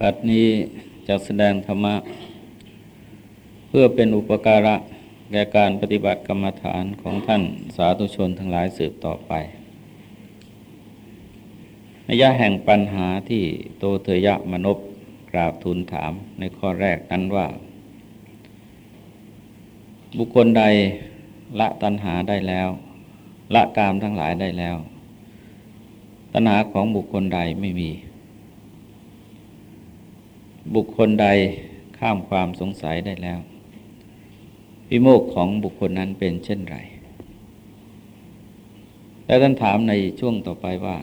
บัดนี้จะแสดงธรรมะ เพื่อเป็นอุปการะ แก่การปฏิบัติกรรมฐานของท่านสาธุชนทั้งหลายสืบต่อไปนยะแห่งปัญหาที่โตเทยะมนบกราบทูลถามในข้อแรกนั้นว่า บุคคลใดละตัณหาได้แล้ว ละกามทั้งหลายได้แล้ว ตัณหาของบุคคลใดไม่มี บุคคลใดข้ามความสงสัยได้แล้ว วิโมกของบุคคลนั้นเป็นเช่นไร แล้วท่านถามในช่วงต่อไปว่า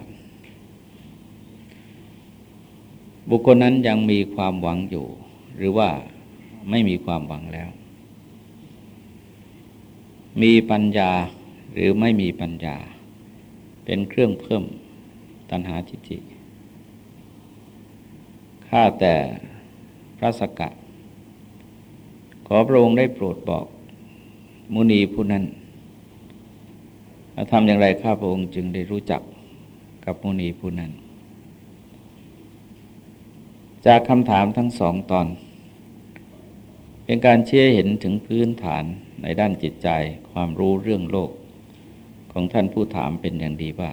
บุคคลนั้นยังมีความหวังอยู่ หรือว่าไม่มีความหวังแล้ว มีปัญญาหรือไม่มีปัญญา เป็นเครื่องเพิ่มตัณหาจิตจิข้าแต่ ระสกะ ขอพระองค์ได้โปรดบอก มุนีผู้นั้นทำอย่างไรข้าพระองค์จึงได้รู้จักกับมุนีผู้นั้น จากคำถามทั้งสองตอน เป็นการเชื่อเห็นถึงพื้นฐานในด้านจิตใจความรู้เรื่องโลก ของท่านผู้ถามเป็นอย่างดีว่า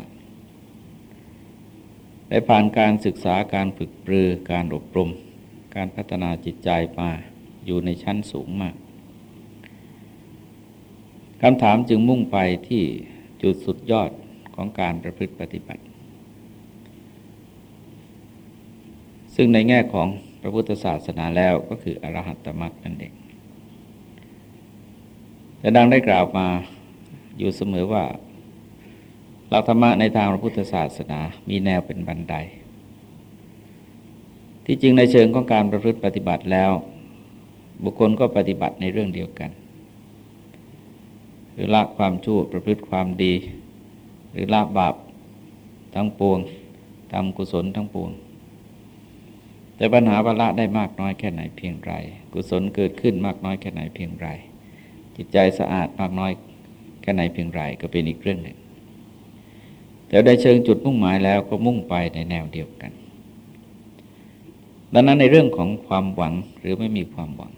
ได้ผ่านการศึกษาการฝึกปรือการอบรม การพัฒนาจิตใจมาอยู่ในชั้นสูงมากคำถามจึงมุ่งไปที่จุดสุดยอดของการประพฤติปฏิบัติ ซึ่งในแง่ของพระพุทธศาสนาแล้วก็คืออรหัตตมรรคนั่นเองแต่ดังได้กล่าวมาอยู่เสมอว่าหลักธรรมะในทางพระพุทธศาสนามีแนวเป็นบันได ที่จริงในเชิงของการประพฤติปฏิบัติแล้ว บุคคลก็ปฏิบัติในเรื่องเดียวกันคือละความชั่วประพฤติความดี หรือละบาปทั้งปวงทำกุศลทั้งปวง แต่ปัญหาว่าละได้มากน้อยแค่ไหนเพียงไร กุศลเกิดขึ้นมากน้อยแค่ไหนเพียงไร จิตใจสะอาดมากน้อยแค่ไหนเพียงไรก็เป็นอีกเรื่องหนึ่งแต่ได้เชิงจุดมุ่งหมายแล้วก็มุ่งไปในแนวเดียวกัน ดังนั้นในเรื่องของความหวังหรือไม่มีความหวัง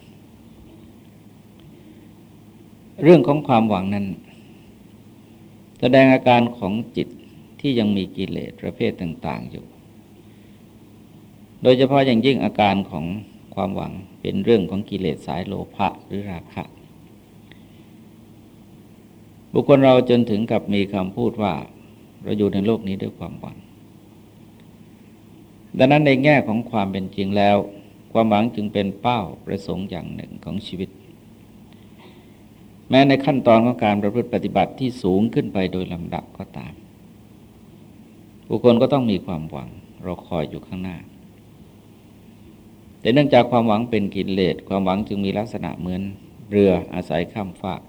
เรื่องของความหวังนั้น แสดงอาการของจิตที่ยังมีกิเลสประเภทต่าง ๆอยู่ โดยเฉพาะอย่างยิ่งอาการของความหวังเป็นเรื่องของกิเลสสายโลภะหรือราคะ บุคคลเราจนถึงกับมีคำพูดว่า เราอยู่ในโลกนี้ด้วยความหวัง ดังนั้นในแง่ของความเป็นจริงแล้ว ความหวังจึงเป็นเป้าประสงค์อย่างหนึ่งของชีวิต แม้ในขั้นตอนของการประพฤติปฏิบัติที่สูงขึ้นไปโดยลำดับก็ตาม บุคคลก็ต้องมีความหวังรอคอยอยู่ข้างหน้า แต่เนื่องจากความหวังเป็นกิเลสความหวังจึงมีลักษณะเหมือนเรืออาศัยข้ามฟาก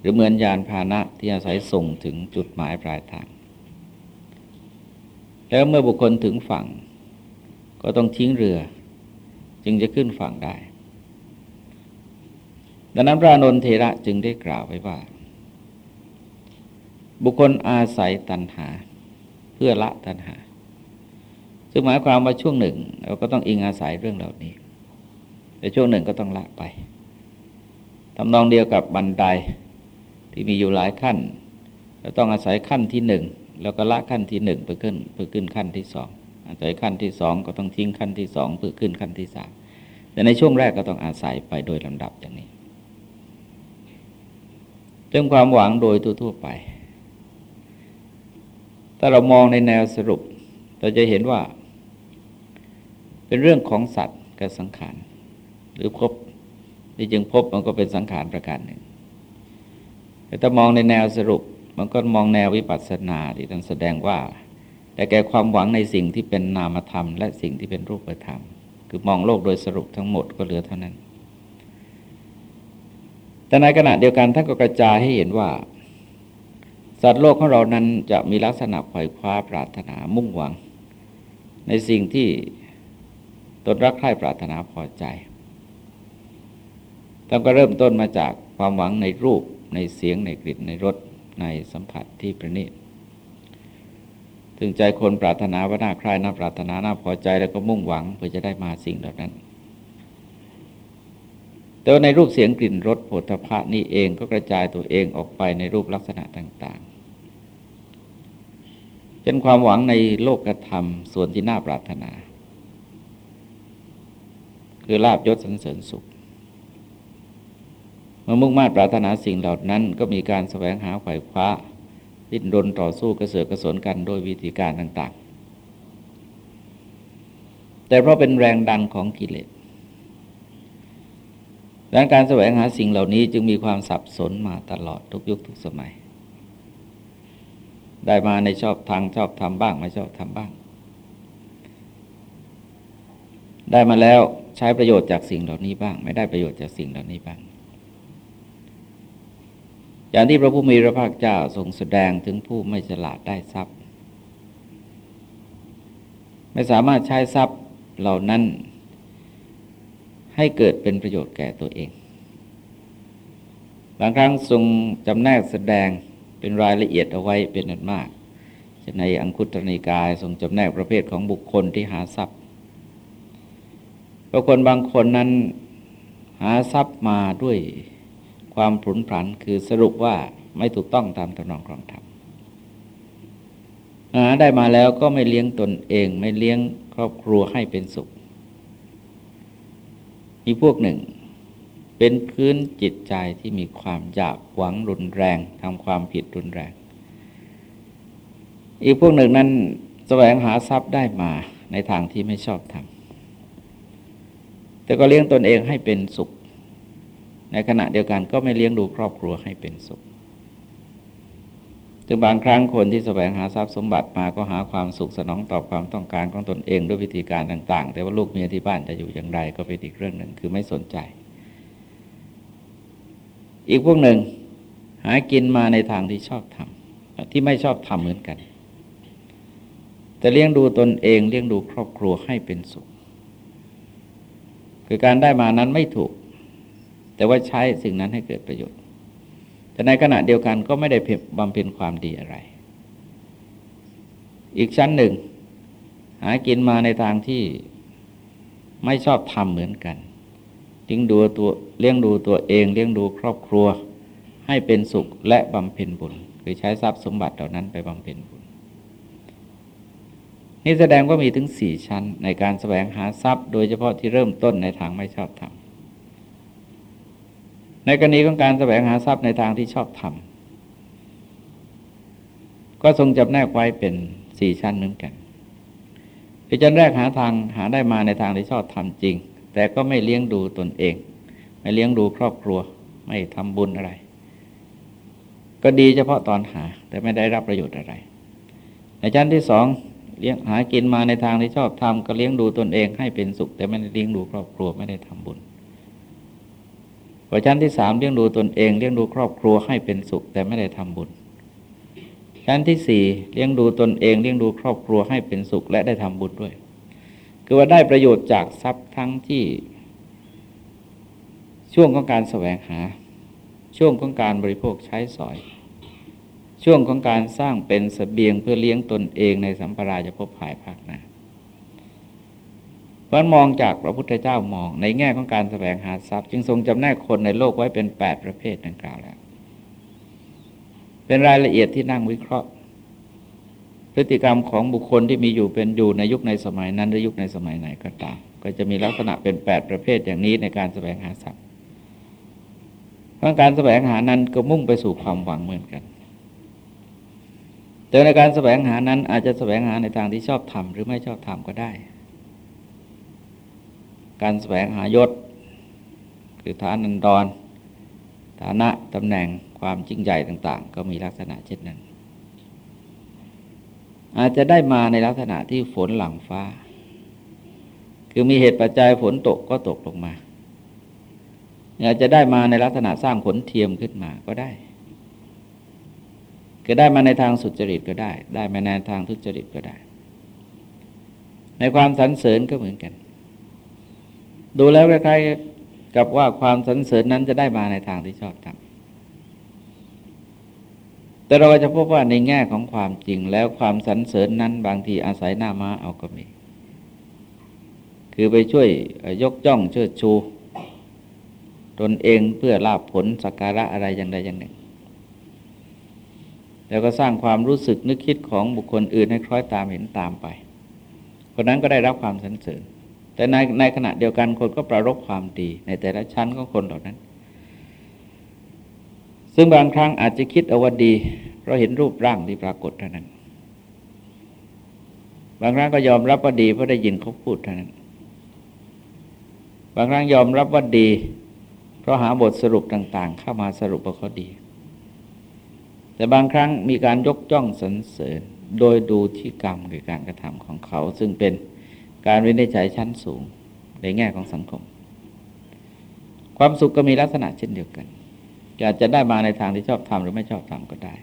หรือเหมือนยานพาหนะที่อาศัยส่งถึงจุดหมายปลายทาง แล้วเมื่อบุคคลถึงฝั่ง ก็ต้องทิ้งเรือ จึงจะขึ้นฝั่งได้ ดังนั้นพระนนเทระจึงได้กล่าวไว้ว่า บุคคลอาศัยตัณหา เพื่อละตัณหา ซึ่งหมายความว่าช่วงหนึ่ง เราก็ต้องอิงอาศัยเรื่องเหล่านี้ แต่ช่วงหนึ่งก็ต้องละไปทำนองเดียวกับบันไดที่มีอยู่หลายขั้นเราต้องอาศัยขั้นที่หนึ่ง แล้วก็ละขั้นที่หนึ่งไปขึ้นเพื่อขึ้นขั้นที่สองอาศัยขั้นที่สองก็ต้องทิ้งขั้นที่สองเพื่อขึ้นขั้นที่สามแต่ในช่วงแรกก็ต้องอาศัยไปโดยลำดับอย่างนี้เรื่องความหวังโดยทั่วๆไป ถ้าเรามองในแนวสรุป เราจะเห็นว่า เป็นเรื่องของสัตว์กับสังขาร หรือพบที่จึงพบมันก็เป็นสังขารประการหนึ่งแต่ถ้ามองในแนวสรุป มันก็มองแนววิปัสสนาที่ท่านแสดงว่า แต่แก่ความหวังในสิ่งที่เป็นนามธรรม และสิ่งที่เป็นรูปธรรม คือมองโลกโดยสรุปทั้งหมดก็เหลือเท่านั้น แต่ในขณะเดียวกันท่านก็กระจายให้เห็นว่า สัตว์โลกของเรานั้นจะมีลักษณะไขว่คว้าปรารถนามุ่งหวัง ในสิ่งที่ตนรักใคร่ปรารถนาพอใจท่านก็เริ่มต้นมาจากความหวังในรูปในเสียงในกลิ่นในรส ในสัมผัสที่ประณีตถึงใจคนปรารถนาว่าน่าใคร่น่าปรารถนาน่าพอใจแล้วก็มุ่งหวังเพื่อจะได้มาสิ่งเหล่านั้น แต่ในรูปเสียงกลิ่นรสโผฏฐะนี่เองก็กระจายตัวเองออกไปในรูปลักษณะต่างๆเป็นความหวังในโลกธรรมส่วนที่น่าปรารถนา คือลาบยศสันเสริญสุข เมื่อมุ่งมา่ปรารถนาสิ่งเหล่านั้น ก็มีการแสวงหาไขว่คว้าดิ้นรนต่อสู้กระเสือกกระสนกันโดยวิธีการต่าง ๆ แต่เพราะเป็นแรงดันของกิเลสดังการแสวงหาสิ่งเหล่านี้จึงมีความสับสนมาตลอดทุกยุคทุกสมัย ได้มาในชอบทางชอบทำบ้างไม่ชอบทำบ้าง ได้มาแล้วใช้ประโยชน์จากสิ่งเหล่านี้บ้าง ไม่ได้ประโยชน์จากสิ่งเหล่านี้บ้าง อย่างที่พระผู้มีพระภาคเจ้าทรงแสดงถึงผู้ไม่ฉลาดได้ทรัพย์ ไม่สามารถใช้ทรัพย์เหล่านั้น ให้เกิดเป็นประโยชน์แก่ตัวเอง บางครั้งทรงจำแนกแสดงเป็นรายละเอียดเอาไว้เป็นนันมากในอังคุตรนิกายทรงจำแนกประเภทของบุคคลที่หาทรัพย์บางคนบางคนนั้นหาทรัพย์มาด้วย ความผุนผันคือสรุปว่าไม่ถูกต้องตามตำนองครองธรรมหาได้มาแล้วก็ไม่เลี้ยงตนเอง ไม่เลี้ยงครอบครัวให้เป็นสุขมีกพวกหนึ่ง เป็นพื้นจิตใจที่มีความอยากหวังรุนแรงทำความผิดรุนแรง อีกพวกหนึ่งนั้นแสวงหาทรัพย์ได้มาในทางที่ไม่ชอบทำแต่ก็เลี้ยงตนเองให้เป็นสุข ในขณะเดียวกันก็ไม่เลี้ยงดูครอบครัวให้เป็นสุขถึงบางครั้งคนที่แสวงหาทรัพย์สมบัติมาก็หาความสุขสนองตอบความต้องการของตนเองด้วยวิธีการต่าง ๆ แต่ว่าลูกเมียที่บ้านจะอยู่อย่างไรก็เป็นอีกเรื่องหนึ่งคือไม่สนใจ อีกพวกหนึ่ง หากินมาในทางที่ชอบทำที่ไม่ชอบทำเหมือนกันแต่เลี้ยงดูตนเองเลี้ยงดูครอบครัวให้เป็นสุข คือการได้มานั้นไม่ถูก แต่ว่าใช้สิ่งนั้นให้เกิดประโยชน์ แต่ในขณะเดียวกันก็ไม่ได้บำเพ็ญความดีอะไร อีกชั้นหนึ่ง หากินมาในทางที่ไม่ชอบทำเหมือนกันเลี้ยงดูตัวเลี้ยงดูตัวเอง เลี้ยงดูครอบครัว ให้เป็นสุขและบำเพ็ญบุญ คือใช้ทรัพย์สมบัติเหล่านั้นไปบำเพ็ญบุญ นี่แสดงว่ามีถึงสี่ชั้นในการแสวงหาทรัพย์ โดยเฉพาะที่เริ่มต้นในทางไม่ชอบทำ ในกรณีของการแสวงหาทรัพย์ในทางที่ชอบทำก็ทรงจำแนกไว้เป็นสี่ชั้นเหมือนกันคือชั้นแรกหาทางหาได้มาในทางที่ชอบทำจริง แต่ก็ไม่เลี้ยงดูตนเอง ไม่เลี้ยงดูครอบครัว ไม่ทำบุญอะไร ก็ดีเฉพาะตอนหา แต่ไม่ได้รับประโยชน์อะไร ในชั้นที่สองเลี้ยงหากินมาในทางที่ชอบทำก็เลี้ยงดูตนเองให้เป็นสุข แต่ไม่ได้เลี้ยงดูครอบครัวไม่ได้ทำบุญ พอชั้นที่สามเลี้ยงดูตนเองเลี้ยงดูครอบครัวให้เป็นสุข แต่ไม่ได้ทำบุญ ชั้นที่สี่เลี้ยงดูตนเองเลี้ยงดูครอบครัวให้เป็นสุขและได้ทำบุญด้วย คือว่าได้ประโยชน์จากทรัพย์ทั้งที่ ช่วงของการแสวงหา ช่วงของการบริโภคใช้สอย ช่วงของการสร้างเป็นสเสบียงเพื่อเลี้ยงตนเองในสัมปราจะพบภายภาคหน้า เพราะมองจากพระพุทธเจ้ามอง ในแง่ของการแสวงหาทรัพย์ จึงทรงจำแนกคนในโลกไว้เป็นแปดประเภทดังกล่าวแล้ว เป็นรายละเอียดที่นั่งวิเคราะห์ พฤติกรรมของบุคคลที่มีอยู่เป็นอยู่ในยุคในสมัยนั้นหรือยุคในสมัยไหนก็ตาม ก็จะมีลักษณะเป็นแปดประเภทอย่างนี้ในการแสวงหาทรัพย์เพราะการแสวงหานั้นก็มุ่งไปสู่ความหวังเหมือนกัน แต่ในการแสวงหานั้นอาจจะแสวงหาในทางที่ชอบทำหรือไม่ชอบทำก็ได้ การแสวงหายศ คือฐานันดร ฐานะตำแหน่งความจริงใหญ่ต่าง ๆ ก็มีลักษณะเช่นนั้น อาจจะได้มาในลักษณะที่ฝนหลังฟ้า คือมีเหตุปัจจัยฝนตกก็ตกลงมาอาจจะได้มาในลักษณะสร้างผลเทียมขึ้นมาก็ได้คือได้มาในทางสุจริตก็ได้ ได้มาในทางทุจริตก็ได้ ในความสรรเสริญก็เหมือนกัน ดูแล้วคล้ายๆกับว่าความสรรเสริญนั้นจะได้มาในทางที่ชอบทำแต่เราจะพบว่าในแง่ของความจริงแล้วความสรรเสริญนั้นบางทีอาศัยหน้าม้าเอาก็มี คือไปช่วยยกจ้องเชิดชู ตนเองเพื่อลาบผลสักการะอะไรอย่างใดอย่างหนึ่ง แล้วก็สร้างความรู้สึกนึกคิดของบุคคลอื่นให้คล้อยตามเห็นตามไปคนนั้นก็ได้รับความสรรเสริญ แต่ในในขณะเดียวกันคนก็ประรบความดี ในแต่ละชั้นของคนเหล่านั้น ซึ่งบางครั้งอาจจะคิดเอาว่าดี เพราะเห็นรูปร่างที่ปรากฏเท่านั้น บางครั้งก็ยอมรับว่าดีเพราะได้ยินเขาพูดเท่านั้น บางครั้งยอมรับว่าดี เพราะหาบทสรุปต่าง ๆ เข้ามาสรุปว่าเขาดี แต่บางครั้งมีการยกจ้องสรรเสริญโดยดูที่กรรมหรือการกระทำของเขาซึ่งเป็น การวินิจฉัยชั้นสูงในแง่ของสังคม ความสุขก็มีลักษณะเช่นเดียวกันอาจจะได้มาในทางที่ชอบทำหรือไม่ชอบทำก็ได้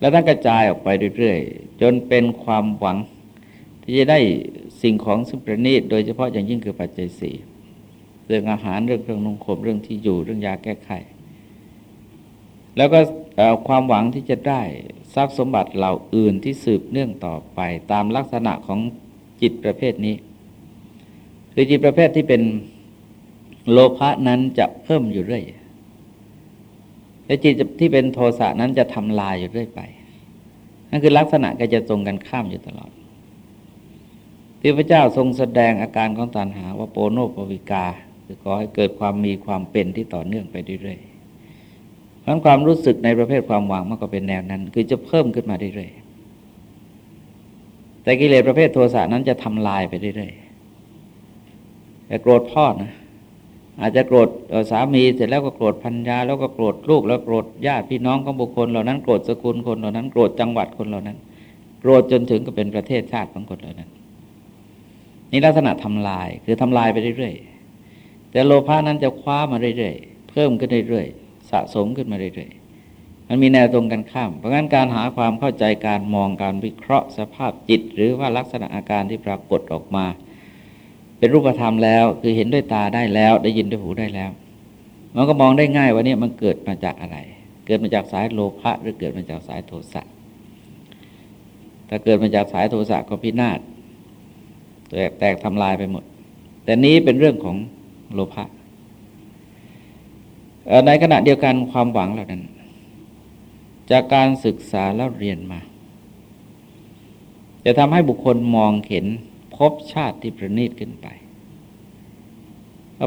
แล้วท่านกระจายออกไปเรื่อยๆ จนเป็นความหวัง ที่จะได้สิ่งของซึ่งประณีต โดยเฉพาะอย่างยิ่งคือปัจจัยสี่เรื่องอาหารเรื่องเครื่องนุ่งห่มเรื่องที่อยู่เรื่องยาแก้ไข แล้วก็ความหวังที่จะได้ทรัพย์สมบัติเหล่าอื่นที่สืบเนื่องต่อไปตามลักษณะของ จิตประเภทนี้คือจิตประเภทที่เป็นโลภะนั้นจะเพิ่มอยู่เรื่อยและจิตที่เป็นโทสะนั้นจะทำลายอยู่เรื่อยไป นั่นคือลักษณะก็จะตรงกันข้ามอยู่ตลอด ที่พระเจ้าทรงแสดงอาการของตัณหาว่าโปโนปวิกา คือขอให้เกิดความมีความเป็นที่ต่อเนื่องไปเรื่อยๆเพราะความรู้สึกในประเภทความหวังมันก็เป็นแนวนั้น คือจะเพิ่มขึ้นมาเรื่อยๆ แต่กิเลสประเภทโทสะนั้นจะทำลายไปเรื่อยๆแต่โกรธพ่อนะอาจจะโกรธสามีเสร็จแล้วก็โกรธพันยาแล้วก็โกรธลูกแล้วโกรธญาติพี่น้องของบุคคลเหล่านั้นโกรธสกุลคนเหล่านั้นโกรธจังหวัดคนเหล่านั้น โกรธจนถึงก็เป็นประเทศชาติของคนเหล่านั้น นี่ลักษณะทำลายคือทำลายไปเรื่อยๆแต่โลภะนั้นจะคว้ามาเรื่อยๆเพิ่มขึ้นเรื่อยๆสะสมขึ้นมาเรื่อยๆ มันมีแนวตรงกันข้าม เพราะงั้นการหาความเข้าใจการมองการวิเคราะห์สภาพจิต หรือว่าลักษณะอาการที่ปรากฏออกมา เป็นรูปธรรมแล้ว คือเห็นด้วยตาได้แล้ว ได้ยินด้วยหูได้แล้ว มันก็มองได้ง่ายว่านี่มันเกิดมาจากอะไร เกิดมาจากสายโลภะหรือเกิดมาจากสายโทสะถ้าเกิดมาจากสายโทสะก็พินาศแตกแตกทำลายไปหมด แต่นี้เป็นเรื่องของโลภะในขณะเดียวกันความหวังเหล่านั้น จากการศึกษาแล้วเรียนมา จะทำให้บุคคลมองเห็นพบชาติที่ประณีตขึ้นไป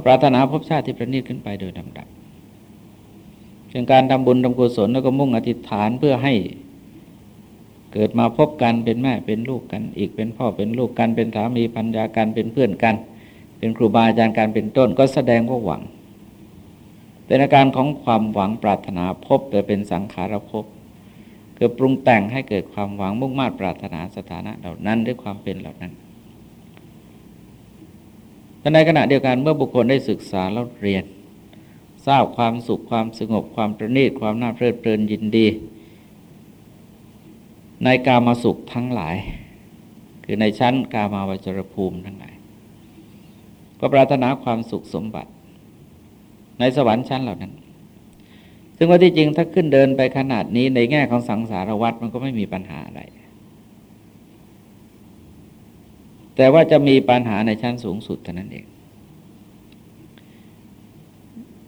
ปรารถนาพบชาติที่ประณีตขึ้นไปโดยลำดับเช่นการทำบุญทำกุศลแล้วก็มุ่งอธิษฐานเพื่อให้เกิดมาพบกันเป็นแม่เป็นลูกกัน อีกเป็นพ่อเป็นลูกกันเป็นสามีพันยากันเป็นเพื่อนกัน เป็นครูบาอาจารย์การเป็นต้นก็แสดงว่าหวังเป็นอาการของความหวังปรารถนาพบแต่เป็นสังขารภพ คือปรุงแต่งให้เกิดความหวังมุ่งมา่ปรารถนาสถานะเหล่านั้นด้วยความเป็นเหล่านั้นแต่ในขณะเดียวกันเมื่อบุคคลได้ศึกษาแล้วเรียน ทราบความสุขความสงบความประณีตความน่าเพลิดเพลินยินดี ในกามาสุขทั้งหลาย คือในชั้นกามาวจรภูมิทั้งหลาย ก็ปรารถนาความสุขสมบัติ ในสวรรค์ชั้นเหล่านั้น ซึ่งว่าที่จริงถ้าขึ้นเดินไปขนาดนี้ในแง่ของสังสารวัฏมันก็ไม่มีปัญหาอะไร แต่ว่าจะมีปัญหาในชั้นสูงสุดเท่านั้นเอง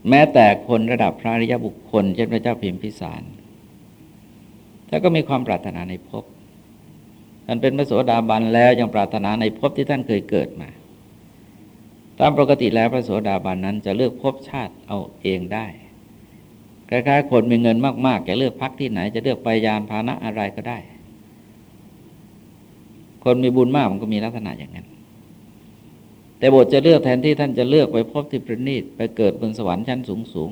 แม้แต่คนระดับพระริยบุคคล เช่นพระเจ้าพิมพิสารท่านก็มีความปรารถนาในภพท่านเป็นพระโสดาบันแล้วยังปรารถนาในภพที่ท่านเคยเกิดมา ตามปกติแล้วพระโสดาบันนั้นจะเลือกภพชาติเอาเองได้ คล้ายๆคนมีเงินมากๆจะเลือกพักที่ไหน จะเลือกไปยานพาหนะอะไรก็ได้ คนมีบุญมากมันก็มีลักษณะอย่างนั้น แต่บทจะเลือกแทนที่ท่านจะเลือกไปพบที่ประณีตไปเกิดบนสวรรค์ชั้นสูงสูง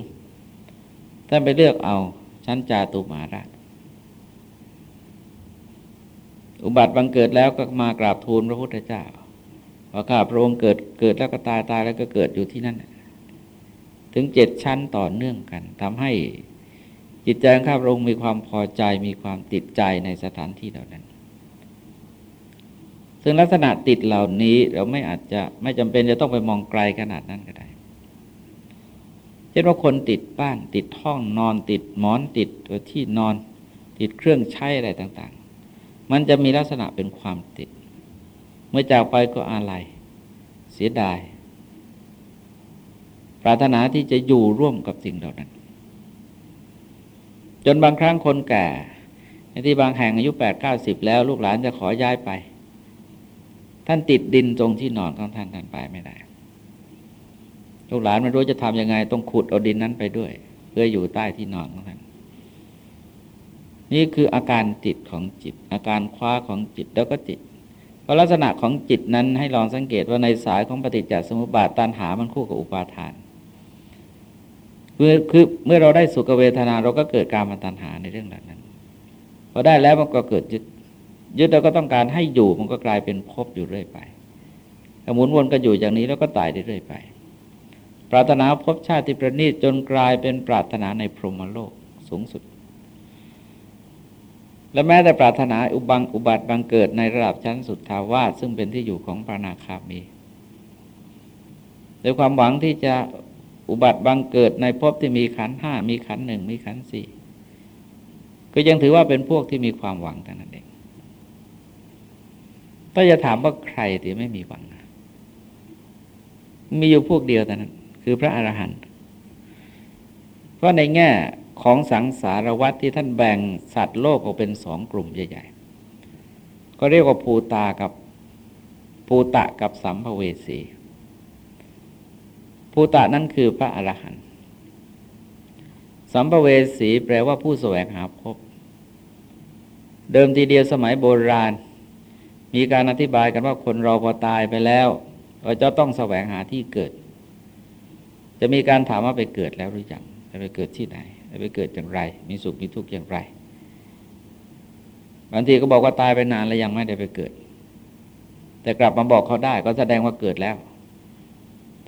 ท่านไปเลือกเอาชั้นจาตุมาราชอุบัติบังเกิดแล้วก็มากราบทูลพระพุทธเจ้าว่าข้าพระองค์เกิดเกิดแล้วก็ตายตายแล้วก็เกิดอยู่ที่นั่น ถึงเจ็ดชั้นต่อเนื่องกันทำให้จิตใจของข้าพระองค์มีความพอใจมีความติดใจในสถานที่เหล่านั้น ซึ่งลักษณะติดเหล่านี้เราไม่อาจจะไม่จำเป็นจะต้องไปมองไกลขนาดนั้นก็ได้ เช่นว่าคนติดบ้านติดห้องนอนติดหมอนติดที่นอน ติดเครื่องใช้อะไรต่างๆ มันจะมีลักษณะเป็นความติด เมื่อจากไปก็อาลัยเสียดาย ปรารถนาที่จะอยู่ร่วมกับสิ่งเหล่านั้น จนบางครั้งคนแก่ในที่บางแห่งอายุแปดเก้าสิบแล้วลูกหลานจะขอย้ายไป ท่านติดดินตรงที่นอนของท่านท่านไปไม่ได้ ลูกหลานไม่รู้จะทำยังไงต้องขุดเอาดินนั้นไปด้วย เพื่ออยู่ใต้ที่นอนของท่านนี่คืออาการจิตของจิต อาการคว้าของจิตแล้วก็จิตเพราะลักษณะของจิตนั้นให้ลองสังเกตว่าในสายของปฏิจจสมุปบาทตัณหามันคู่กับอุปาทาน เมื่อคือเมื่อเราได้สุขเวทนาเราก็เกิดการมาตัณหาในเรื่องเหล่านั้นพอได้แล้วมันก็เกิดยึดยึดเราก็ต้องการให้อยู่มันก็กลายเป็นภพอยู่เรื่อยไปหมุนวนก็อยู่อย่างนี้แล้วก็ตายเรื่อยไป ปรารถนาภพชาติประณีตจนกลายเป็นปรารถนาในพรหมโลกสูงสุด และแม้แต่ปรารถนาอุบังอุบัติบังเกิดในระดับชั้นสุดทาวาสซึ่งเป็นที่อยู่ของพรนาคามีโดยความหวังที่จะ อุบัติบังเกิดในภพที่มีขันห้ามีขันหนึ่งมีขันสี่ก็ยังถือว่าเป็นพวกที่มีความหวังแต่นั้นเองถ้าจะถามว่าใครที่ไม่มีหวัง มีอยู่พวกเดียวแต่นั้น คือพระอรหันต์เพราะในแง่ของสังสารวัตที่ท่านแบ่งสัตว์โลกออกเป็นสองกลุ่มใหญ่ ๆ ก็เรียกว่าภูตากับภูตะกับสัมภเวสี ภูตะนั่นคือพระอรหันต์สัมภเวสีแปลว่าผู้แสวงหาพบ เดิมทีเดียวสมัยโบราณ มีการอธิบายกันว่าคนเราพอตายไปแล้วเราจะต้องแสวงหาที่เกิด จะมีการถามว่าไปเกิดแล้วหรือยังจะไปเกิดที่ไหนไปเกิดอย่างไร มีสุขมีทุกข์อย่างไรบางทีก็บอกว่าตายไปนานแล้วยังไม่ได้ไปเกิด แต่กลับมาบอกเขาได้ก็แสดงว่าเกิดแล้ว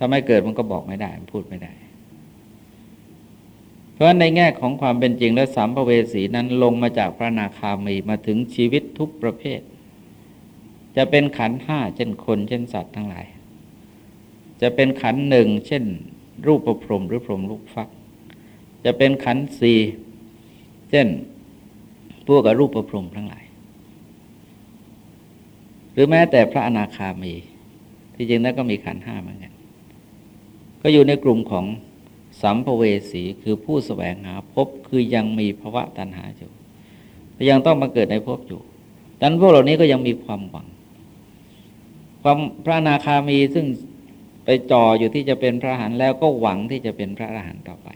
ถ้าไม่เกิดมันก็บอกไม่ได้มันพูดไม่ได้ เพราะในแง่ของความเป็นจริงและสัมภเวสีนั้นลงมาจากพระนาคามีมาถึงชีวิตทุกประเภท จะเป็นขันห้าเช่นคนเช่นสัตว์ทั้งหลาย จะเป็นขันหนึ่งเช่น รูปประพรมหรือพรมลูกฟัก จะเป็นขันสี่เช่นพวกอรูปประพรมทั้งหลาย หรือแม้แต่พระอนาคามี ที่จริงแล้วก็มีขันห้าเหมือนกัน ก็อยู่ในกลุ่มของสัมภเวสีคือผู้สแสวงหาพบคือยังมีภาวะตัณหาอยู่ยังต้องมาเกิดในภพอยู่ดังนั้นพวกเหล่านี้ก็ยังมีความหวัง ความพระนาคามีซึ่งไปจ่ออยู่ที่จะเป็นพระอรหันต์แล้วก็หวังที่จะเป็นพระอรหันต์ต่อไป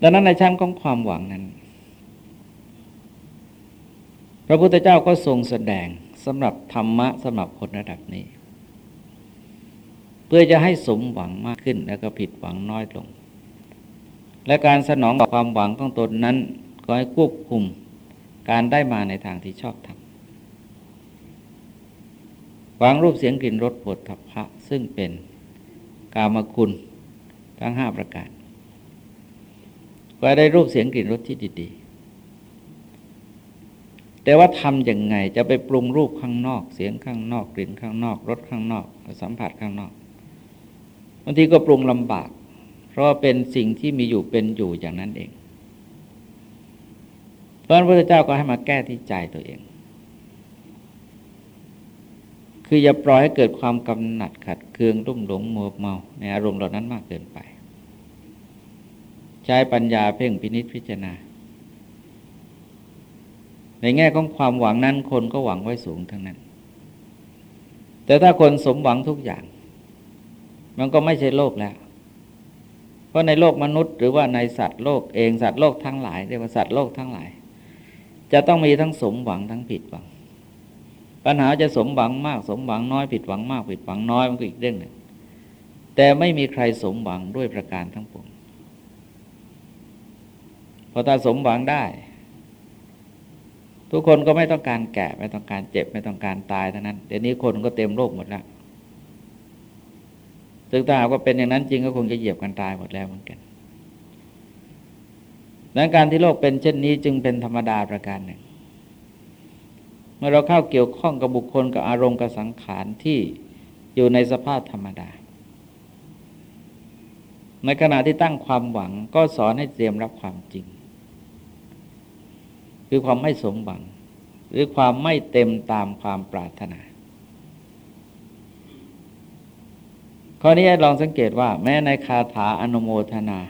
ดังนั้นในชั้นของความหวังนั้น พระพุทธเจ้าก็ทรงแสดงสำหรับธรรมะสำหรับคนระดับนี้ พื่อจะให้สมหวังมากขึ้นแล้วก็ผิดหวังน้อยลง และการสนองความหวังของตนนั้น ก็ให้ควบคุมการได้มาในทางที่ชอบทำหวังรูปเสียงกลิ่นรสผลทัพพะซึ่งเป็นกามคุณทั้งห้าประการ ก็ได้รูปเสียงกลิ่นรสที่ดีๆ แต่ว่าทำอยังไงจะไปปรุงรูปข้างนอก เสียงข้างนอกกลิ่นข้างนอกรสข้างนอกสัมผัสข้างนอก บางทีก็ปรุงลำบาก เพราะเป็นสิ่งที่มีอยู่เป็นอยู่อย่างนั้นเอง เพราะพระพุทธเจ้าก็ให้มาแก้ที่ใจตัวเอง คืออย่าปล่อยให้เกิดความกำหนัดขัดเคืองรุ่มหลงมัวเมา ในอารมณ์เหล่านั้นมากเกินไป ใช้ปัญญาเพ่งพินิษพิจารณา ในแง่ของความหวังนั้นคนก็หวังไว้สูงทั้งนั้น แต่ถ้าคนสมหวังทุกอย่าง มันก็ไม่ใช่โลกแล้ว เพราะในโลกมนุษย์ หรือว่าในสัตว์โลกเองสัตว์โลกทั้งหลายเรียกว่าสัตว์โลกทั้งหลาย จะต้องมีทั้งสมหวังทั้งผิดหวัง ปัญหาจะสมหวังมากสมหวังน้อยผิดหวังมากผิดหวังน้อยมันก็อีกเรื่องหนึ่งแต่ไม่มีใครสมหวังด้วยประการทั้งปวงพอถ้าสมหวังได้ ทุกคนก็ไม่ต้องการแก่ไม่ต้องการเจ็บไม่ต้องการตายเท่านั้นเดี๋ยวนี้คนก็เต็มโลกหมดแล้ว ถึงถ้าหากว่าเป็นอย่างนั้นจริงก็คงจะเหยียบกันตายหมดแล้วเหมือนกันดังการที่โลกเป็นเช่นนี้จึงเป็นธรรมดาประการหนึ่ง เมื่อเราเข้าเกี่ยวข้องกับบุคคลกับอารมณ์กับสังขารที่อยู่ในสภาพธรรมดา ในขณะที่ตั้งความหวังก็สอนให้เตรียมรับความจริง คือความไม่สมบัง หรือความไม่เต็มตามความปรารถนา ข้อนี้ลองสังเกตว่า แม้ในคาถาอนุโมทนา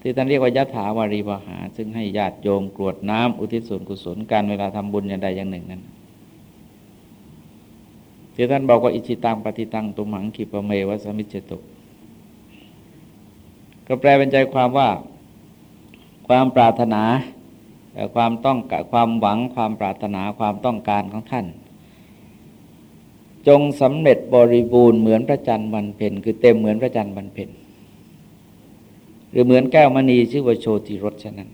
ที่ท่านเรียกว่ายถาวารีวหา ซึ่งให้ญาติโยมกรวดน้ำอุทิศส่วนกุศลการเวลาทำบุญอย่างใดอย่างหนึ่งนั้นที่ท่านบอกว่าอิจิตังปฏิตังตุมังคิปเมวสมิจตุก็แปลเป็นใจความว่า ความปรารถนาความต้องการความหวังความปรารถนาความต้องการของท่าน จงสำเร็จบริบูรณ์เหมือนพระจันทร์วันเพ็ญคือเต็มเหมือนพระจันทร์วันเพ็ญหรือเหมือนแก้วมณีชื่อว่าโชติรสฉะนั้น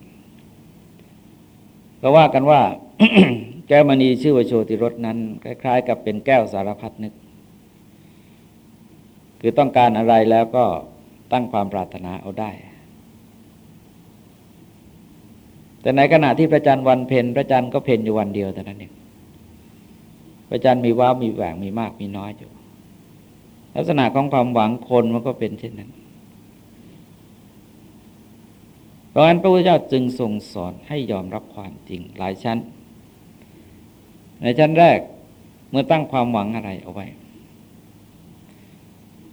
ก็ว่ากันว่า แก้วมณีชื่อว่าโชติรสนั้นคล้ายๆ กับเป็นแก้วสารพัดนึก คือต้องการอะไรแล้วก็ตั้งความปรารถนาเอาได้ แต่ในขณะที่พระจันทร์วันเพ็ญพระจันทร์ก็เพ็ญอยู่วันเดียวแต่นั้นเอง พระจันทร์มีว้าวมีแหว่งมีมากมีน้อยอยู่ ลักษณะของความหวังคนมันก็เป็นเช่นนั้น เพราะฉะนั้นพระพุทธเจ้าจึงทรงสอนให้ยอมรับความจริงหลายชั้น ในชั้นแรกเมื่อตั้งความหวังอะไรเอาไว้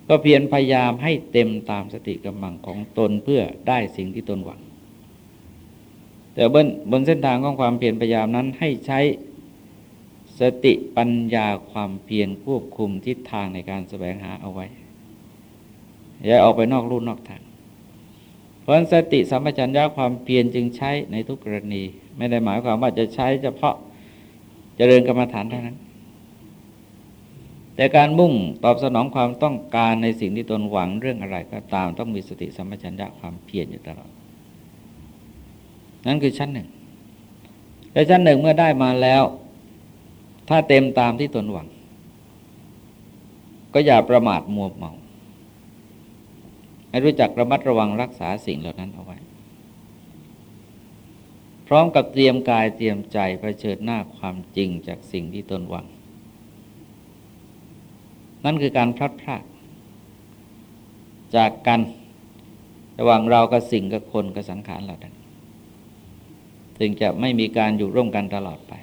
ก็เพียรพยายามให้เต็มตามสติกำลังของตนเพื่อได้สิ่งที่ตนหวัง แต่บนบนเส้นทางของความเพียรพยายามนั้นให้ใช้ สติปัญญาความเพียรควบคุมทิศทางในการแสวงหาเอาไว้ อย่าออกไปนอกรูนอกทาง เพราะสติสัมปชัญญะความเพียรจึงใช้ในทุกกรณี ไม่ได้หมายความว่าจะใช้เฉพาะเจริญกรรมฐานเท่านั้น แต่การมุ่งตอบสนองความต้องการในสิ่งที่ตนหวังเรื่องอะไรก็ตามต้องมีสติสัมปชัญญะความเพียรอยู่ตลอด นั่นคือชั้นหนึ่งและชั้นหนึ่งเมื่อได้มาแล้ว ถ้าเต็มตามที่ตนหวัง ก็อย่าประมาทมัวเมา ให้รู้จักระมัดระวังรักษาสิ่งเหล่านั้นเอาไว้ พร้อมกับเตรียมกายเตรียมใจเผชิญหน้าความจริงจากสิ่งที่ตนหวัง นั่นคือการพลัดพรากจากกันระหว่างเรากับสิ่งกับคนกับสังขารเราดันถึงจะไม่มีการอยู่ร่วมกันตลอดไป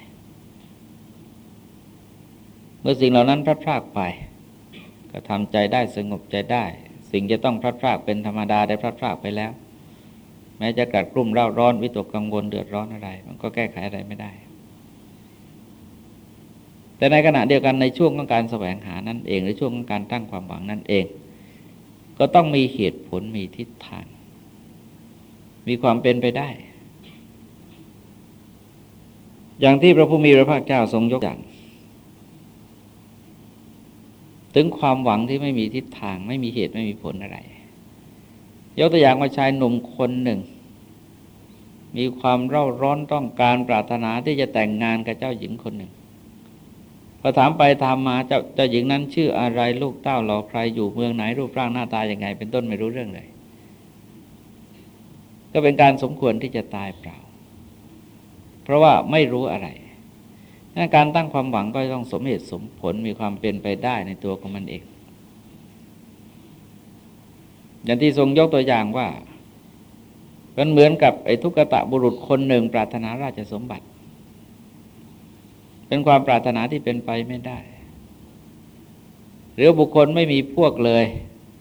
เมื่อสิ่งเหล่านั้นพลัดพรากไป ก็ทำใจได้สงบใจได้ สิ่งจะต้องพลัดพรากเป็นธรรมดาได้พลัดพรากไปแล้ว แม้จะกัดกลุ่มเร่าร้อนวิตกกังวลเดือดร้อนอะไร มันก็แก้ไขอะไรไม่ได้ แต่ในขณะเดียวกันในช่วงของการแสวงหานั่นเองหรือช่วงของการตั้งความหวังนั่นเอง ก็ต้องมีเหตุผลมีทิศทางมีความเป็นไปได้ อย่างที่พระผู้มีพระภาคเจ้าทรงยกอย่าง ถึงความหวังที่ไม่มีทิศทาง ไม่มีเหตุไม่มีผลอะไร ยกตัวอย่างว่าชายหนุ่มคนหนึ่ง มีความเร่าร้อนต้องการปรารถนาที่จะแต่งงานกับเจ้าหญิงคนหนึ่งพอถามไปถามมาเจ้าเจ้าหญิงนั้น ชื่ออะไรลูกเต้าเราใครอยู่เมืองไหนรูปร่างหน้าตาอย่างไง เป็นต้นไม่รู้เรื่องเลย ก็เป็นการสมควรที่จะตายเปล่า เพราะว่าไม่รู้อะไร การตั้งความหวังก็ต้องสมเหตุสมผลมีความเป็นไปได้ในตัวของมันเอง อย่างที่ทรงยกตัวอย่างว่ามันเหมือนกับไอ้ทุกตะบุรุษคนหนึ่งปรารถนาราชสมบัติ เป็นความปรารถนาที่เป็นไปไม่ได้ หรือบุคคลไม่มีพวกเลย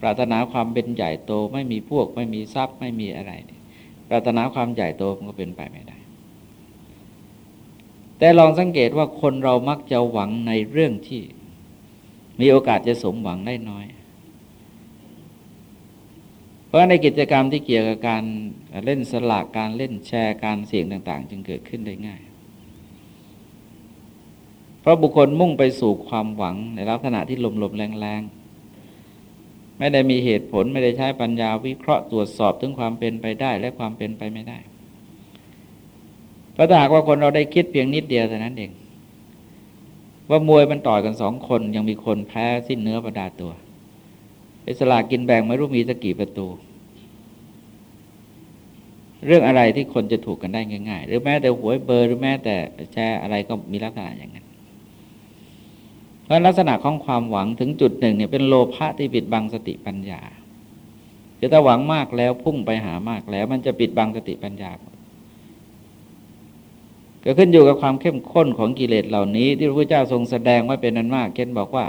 ปรารถนาความเป็นใหญ่โต ไม่มีพวก ไม่มีทรัพย์ ไม่มีอะไร ปรารถนาความใหญ่โตมันก็เป็นไปไม่ได้ แต่ลองสังเกตว่าคนเรามักจะหวังในเรื่องที่มีโอกาสจะสมหวังได้น้อย เพราะในกิจกรรมที่เกี่ยวกับการเล่นสลากการเล่นแชร์การเสี่ยงต่าง ๆ จึงเกิดขึ้นได้ง่าย เพราะบุคคลมุ่งไปสู่ความหวังในลักษณะที่ลมๆแรงๆไม่ได้มีเหตุผลไม่ได้ใช้ปัญญาวิเคราะห์ตรวจสอบถึงความเป็นไปได้และความเป็นไปไม่ได้ เพราะถ้าหากว่าคนเราได้คิดเพียงนิดเดียวเท่านั้นเอง ว่ามวยมันต่อยกันสองคนยังมีคนแพ้สิ้นเนื้อประดาตัวไอ้สลากินแบ่งไม่รู้มีสักกี่ประตู เรื่องอะไรที่คนจะถูกกันได้ง่ายๆ หรือแม้แต่หวยเบอร์หรือแม้แต่แชร์อะไรก็มีลักษณะอย่างนั้นเพราะลักษณะของความหวังถึงจุดหนึ่งเนี่ยเป็นโลภะที่ปิดบังสติปัญญาคือถ้าหวังมากแล้วพุ่งไปหามากแล้ว มันจะปิดบังสติปัญญา ก็ขึ้นอยู่กับความเข้มข้นของกิเลสเหล่านี้ ที่พระพุทธเจ้าทรงแสดงไว้เป็นนันมากเช่นบอกว่า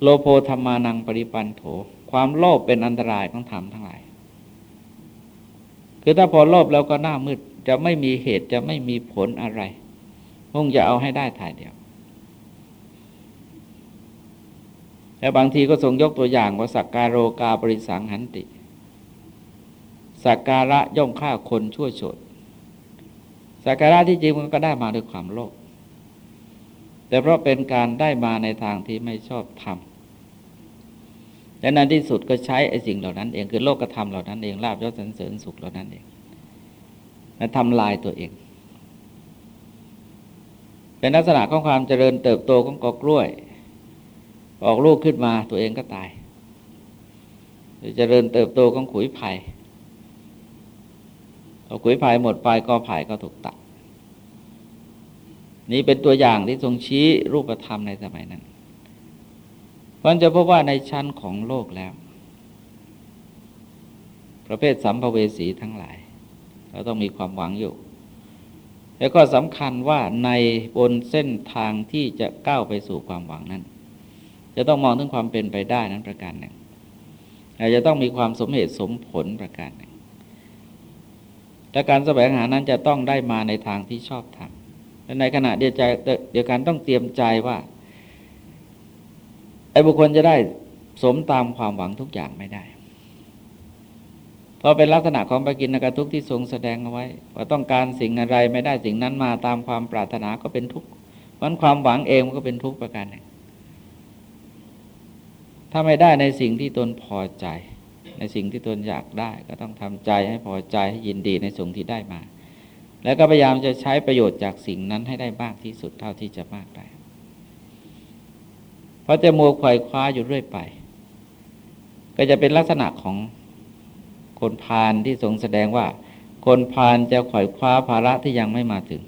โลโพธรรมานังปริปันโถ ความโลภเป็นอันตรายของธรรมทั้งหลาย คือถ้าพอโลภแล้วก็หน้ามืดจะไม่มีเหตุจะไม่มีผลอะไรคงจะเอาให้ได้ถ่ายเดียวแต่บางทีก็ทรงยกตัวอย่างว่าสักการโรกาบริสังหันติ สักการะย่อมฆ่าคนชั่วโฉด สักการะที่จริงมันก็ได้มาด้วยความโลภแต่เพราะเป็นการได้มาในทางที่ไม่ชอบทำและนั้นที่สุดก็ใช้ไอ้สิ่งเหล่านั้นเองคือโลกธรรมเหล่านั้นเองลาบยศสรรเสริญสุขเหล่านั้นเองและทำลายตัวเอง เป็นลักษณะของความเจริญเติบโตของกอกล้วย ออกลูกขึ้นมาตัวเองก็ตายเจริญเติบโตของขุยไผ่ พอขุยไผ่หมดไปกอไผ่ก็ถูกตัด นี่เป็นตัวอย่างที่ทรงชี้รูปธรรมในสมัยนั้นเพราะจะพบว่าในชั้นของโลกแล้ว ประเภทสัมภเวสีทั้งหลาย เราต้องมีความหวังอยู่ แล้วก็สำคัญว่าในบนเส้นทางที่จะก้าวไปสู่ความหวังนั้น จะต้องมองถึงความเป็นไปได้นั้นประการหนึ่งอาจจะต้องมีความสมเหตุสมผลประการหนึ่ง และการแสวงหานั้นจะต้องได้มาในทางที่ชอบทำและในขณะเดียวใจเดียวกันต้องเตรียมใจว่าไอ้บุคคลจะได้สมตามความหวังทุกอย่างไม่ได้เพราะเป็นลักษณะของปกินกทุกที่ทรงแสดงเอาไว้ ว่าต้องการสิ่งอะไรไม่ได้สิ่งนั้นมาตามความปรารถนาก็เป็นทุกข์มันความหวังเองมันก็เป็นทุกข์ประการหนึ่งถ้าไม่ได้ในสิ่งที่ตนพอใจ ในสิ่งที่ตนอยากได้ ก็ต้องทำใจให้พอใจให้ยินดีในสิ่งที่ได้มา แล้วก็พยายามจะใช้ประโยชน์จากสิ่งนั้นให้ได้มากที่สุดเท่าที่จะมากได้ เพราะจะมัวไขว่คว้าอยู่เรื่อยไป ก็จะเป็นลักษณะของคนพาลที่ทรงแสดงว่า คนพาลจะไขว่คว้าภาระที่ยังไม่มาถึง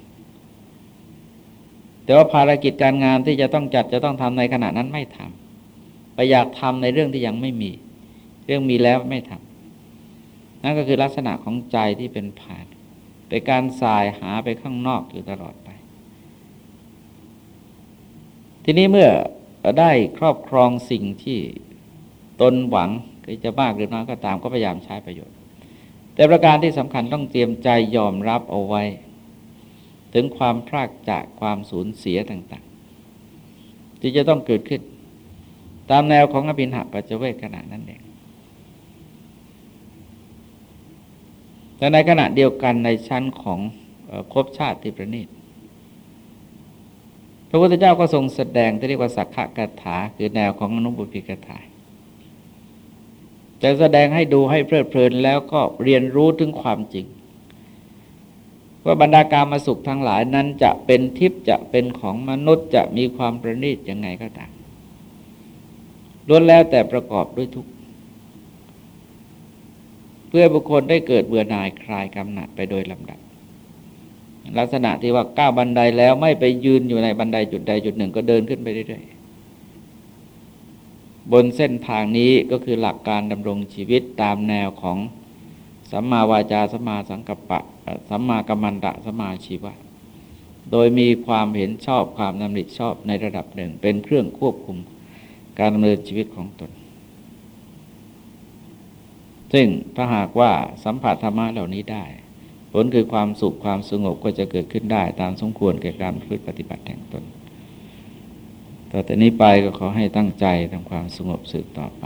แต่ว่าภารกิจการงานที่จะต้องจัดจะต้องทำในขณะนั้นไม่ทำไปอยากทำในเรื่องที่ยังไม่มี เรื่องมีแล้วไม่ทำนั่นก็คือลักษณะของใจที่เป็นผ่านเป็นการสายหาไปข้างนอกอยู่ตลอดไป ทีนี้เมื่อได้ครอบครองสิ่งที่ตนหวังจะมากหรือน้อยก็ตามก็พยายามใช้ประโยชน์ แต่ประการที่สำคัญต้องเตรียมใจยอมรับเอาไว้ ถึงความพลากจากความสูญเสียต่างๆ ที่จะต้องเกิดขึ้น ตามแนวของอภินหปัจเจเวกขณะนั้นเอง แต่ในขณะเดียวกันในชั้นของภพชาติที่ประณีตพระพุทธเจ้าก็ทรงแสดงที่เรียกว่าสักขะกถา คือแนวของอนุบุพิกถาจะแสดงให้ดูให้เพลิดเพลินแล้วก็เรียนรู้ถึงความจริง ว่าบรรดาการมาสุขทั้งหลายนั้นจะเป็นทิพย์จะเป็นของมนุษย์จะมีความประณีตยังไงก็ตามล้วนแล้วแต่ประกอบด้วยทุกข์ พื่อบุคคลได้เกิดเบื่อหน่ายคลายกำหนัดไปโดยลำดับ ลักษณะที่ว่าก้าวบันไดแล้วไม่ไปยืนอยู่ในบันไดจุดใดจุดหนึ่งก็เดินขึ้นไปเรื่อยๆบนเส้นทางนี้ก็คือหลักการดำรงชีวิตตามแนวของสัมมาวาจาสัมมาสังกัปปะสัมมากัมมันตะสัมมาชีวะ โดยมีความเห็นชอบความดำริชอบในระดับหนึ่ง เป็นเครื่องควบคุมการดำเนินชีวิตของตน ซึ่งถ้าหากว่าสัมผัสธรรมะเหล่านี้ได้ ผลคือความสุขความสงบก็จะเกิดขึ้นได้ตามสมควรแก่การพฤติปฏิบัติแห่งตนต่อแต่นี้ไปก็ขอให้ตั้งใจทำความสงบสืบต่อไป